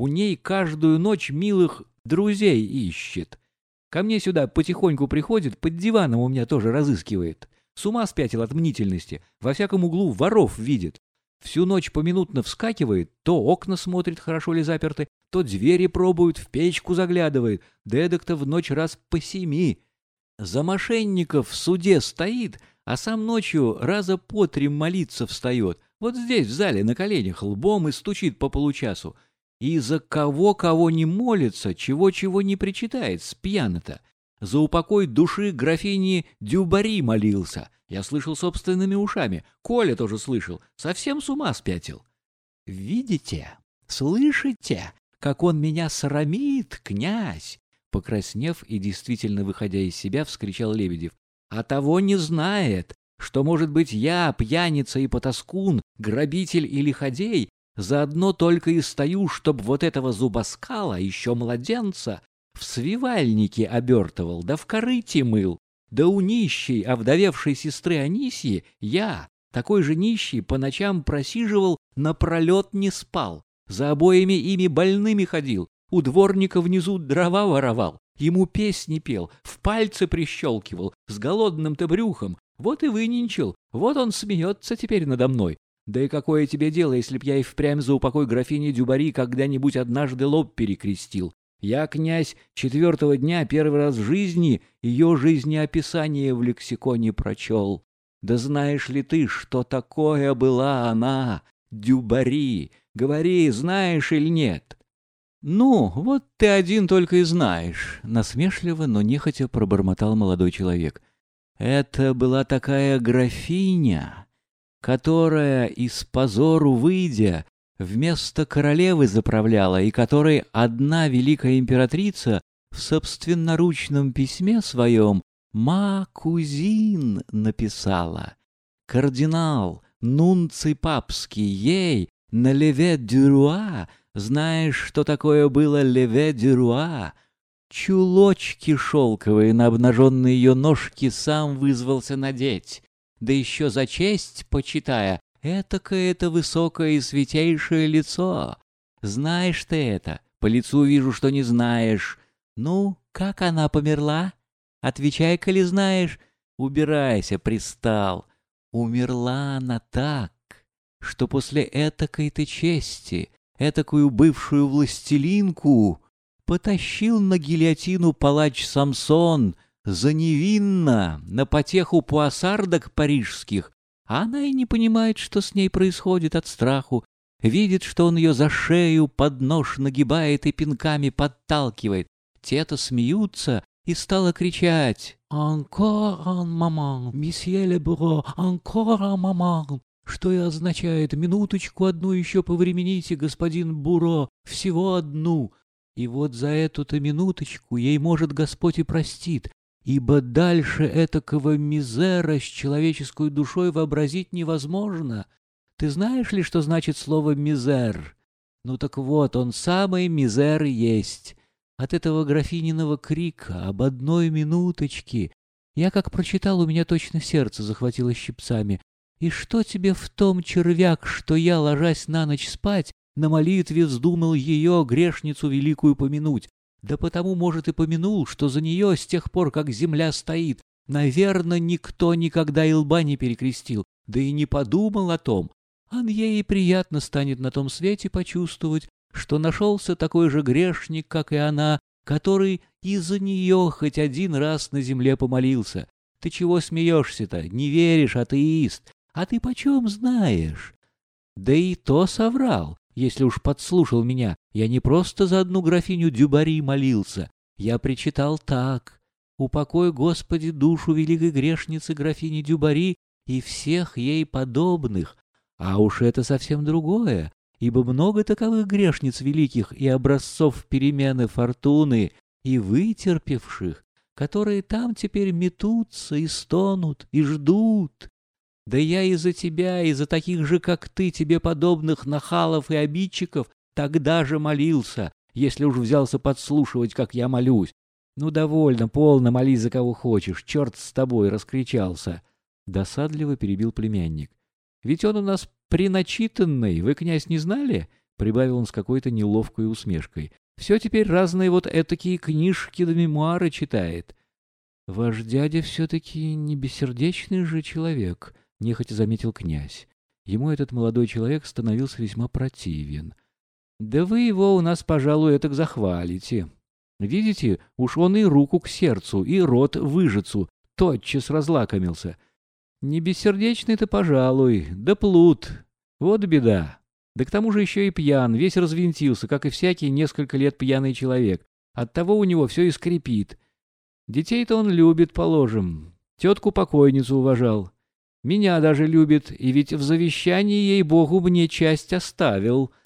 у ней каждую ночь милых друзей ищет. Ко мне сюда потихоньку приходит, под диваном у меня тоже разыскивает. С ума спятил от мнительности, во всяком углу воров видит. Всю ночь поминутно вскакивает, то окна смотрит, хорошо ли заперты, то двери пробует, в печку заглядывает, дедок-то в ночь раз по семи. За мошенников в суде стоит, а сам ночью раза по три молиться встает. Вот здесь, в зале, на коленях, лбом и стучит по получасу. И за кого-кого не молится, чего-чего не причитает, спьяно-то. За упокой души графини Дюбари молился. Я слышал собственными ушами. Коля тоже слышал. Совсем с ума спятил. Видите, слышите, как он меня срамит, князь? Покраснев и действительно выходя из себя, вскричал Лебедев. А того не знает, что, может быть, я, пьяница и потаскун, грабитель и лиходей, заодно только и стою, чтоб вот этого зубоскала, еще младенца, в свивальнике обертывал, да в корыте мыл. Да у нищей, овдовевшей сестры Анисии, я, такой же нищий, по ночам просиживал, напролет не спал. За обоими ими больными ходил, у дворника внизу дрова воровал, ему песни пел, в пальцы прищелкивал, с голодным-то брюхом. Вот и выненчил, вот он смеется теперь надо мной. Да и какое тебе дело, если б я и впрямь за упокой графини Дюбари когда-нибудь однажды лоб перекрестил? Я, князь, четвертого дня первый раз в жизни ее жизнеописание в лексиконе прочел. Да знаешь ли ты, что такое была она, Дюбари? Говори, знаешь или нет? Ну, вот ты один только и знаешь, насмешливо, но нехотя пробормотал молодой человек. Это была такая графиня, которая из позору выйдя вместо королевы заправляла, и которой одна великая императрица в собственноручном письме своем «Ма-кузин» написала. Кардинал, нунций папский, ей на леве-дюруа, знаешь, что такое было леве-дюруа? Чулочки шелковые на обнаженные ее ножки сам вызвался надеть, да еще за честь почитая, Этакое это высокое и святейшее лицо. Знаешь ты это? По лицу вижу, что не знаешь. Ну, как она померла? Отвечай, коли знаешь. Убирайся, пристал. Умерла она так, что после этакой-то чести, этакую бывшую властелинку, потащил на гильотину палач Самсон за невинно на потеху пуассардок парижских, а она и не понимает, что с ней происходит от страху, видит, что он ее за шею под нож нагибает и пинками подталкивает. Те-то смеются и стала кричать «Encore un maman, месье ле буро, encore un maman!» Что и означает «Минуточку одну еще повремените, господин Буро, всего одну!» И вот за эту-то минуточку ей, может, Господь и простит, ибо дальше этакого мизера с человеческой душой вообразить невозможно. Ты знаешь ли, что значит слово «мизер»? Ну так вот, он самый мизер есть. От этого графининого крика об одной минуточке я, как прочитал, у меня точно сердце захватило щипцами. И что тебе в том, червяк, что я, ложась на ночь спать, на молитве вздумал ее, грешницу великую, помянуть? Да потому, может, и помянул, что за нее с тех пор, как земля стоит, наверное, никто никогда и лба не перекрестил, да и не подумал о том. А ей приятно станет на том свете почувствовать, что нашелся такой же грешник, как и она, который из-за нее хоть один раз на земле помолился. Ты чего смеешься-то? Не веришь, атеист. А ты почем знаешь? Да и то соврал если уж подслушал меня, я не просто за одну графиню Дюбари молился, я причитал так. Упокой, Господи, душу великой грешницы графини Дюбари и всех ей подобных. А уж это совсем другое, ибо много таковых грешниц великих и образцов перемены фортуны, и вытерпевших, которые там теперь метутся и стонут, и ждут, да я из-за тебя, из-за таких же, как ты, тебе подобных нахалов и обидчиков, тогда же молился, если уж взялся подслушивать, как я молюсь. Ну, довольно, полно, молись за кого хочешь, черт с тобой, раскричался. Досадливо перебил племянник. Ведь он у нас приначитанный, вы, князь, не знали? прибавил он с какой-то неловкой усмешкой. Все теперь разные вот этакие книжки да мемуары читает. Ваш дядя все-таки не бессердечный же человек, нехотя заметил князь. Ему этот молодой человек становился весьма противен. Да вы его у нас, пожалуй, этак захвалите. Видите, уж он и руку к сердцу, и рот выжицу, тотчас разлакомился. Не бессердечный-то, пожалуй, да плут. Вот беда. Да к тому же еще и пьян, весь развинтился, как и всякий несколько лет пьяный человек. Оттого у него все и скрипит. Детей-то он любит, положим. Тетку-покойницу уважал. Меня даже любит, и ведь в завещании, ей-богу, мне часть оставил.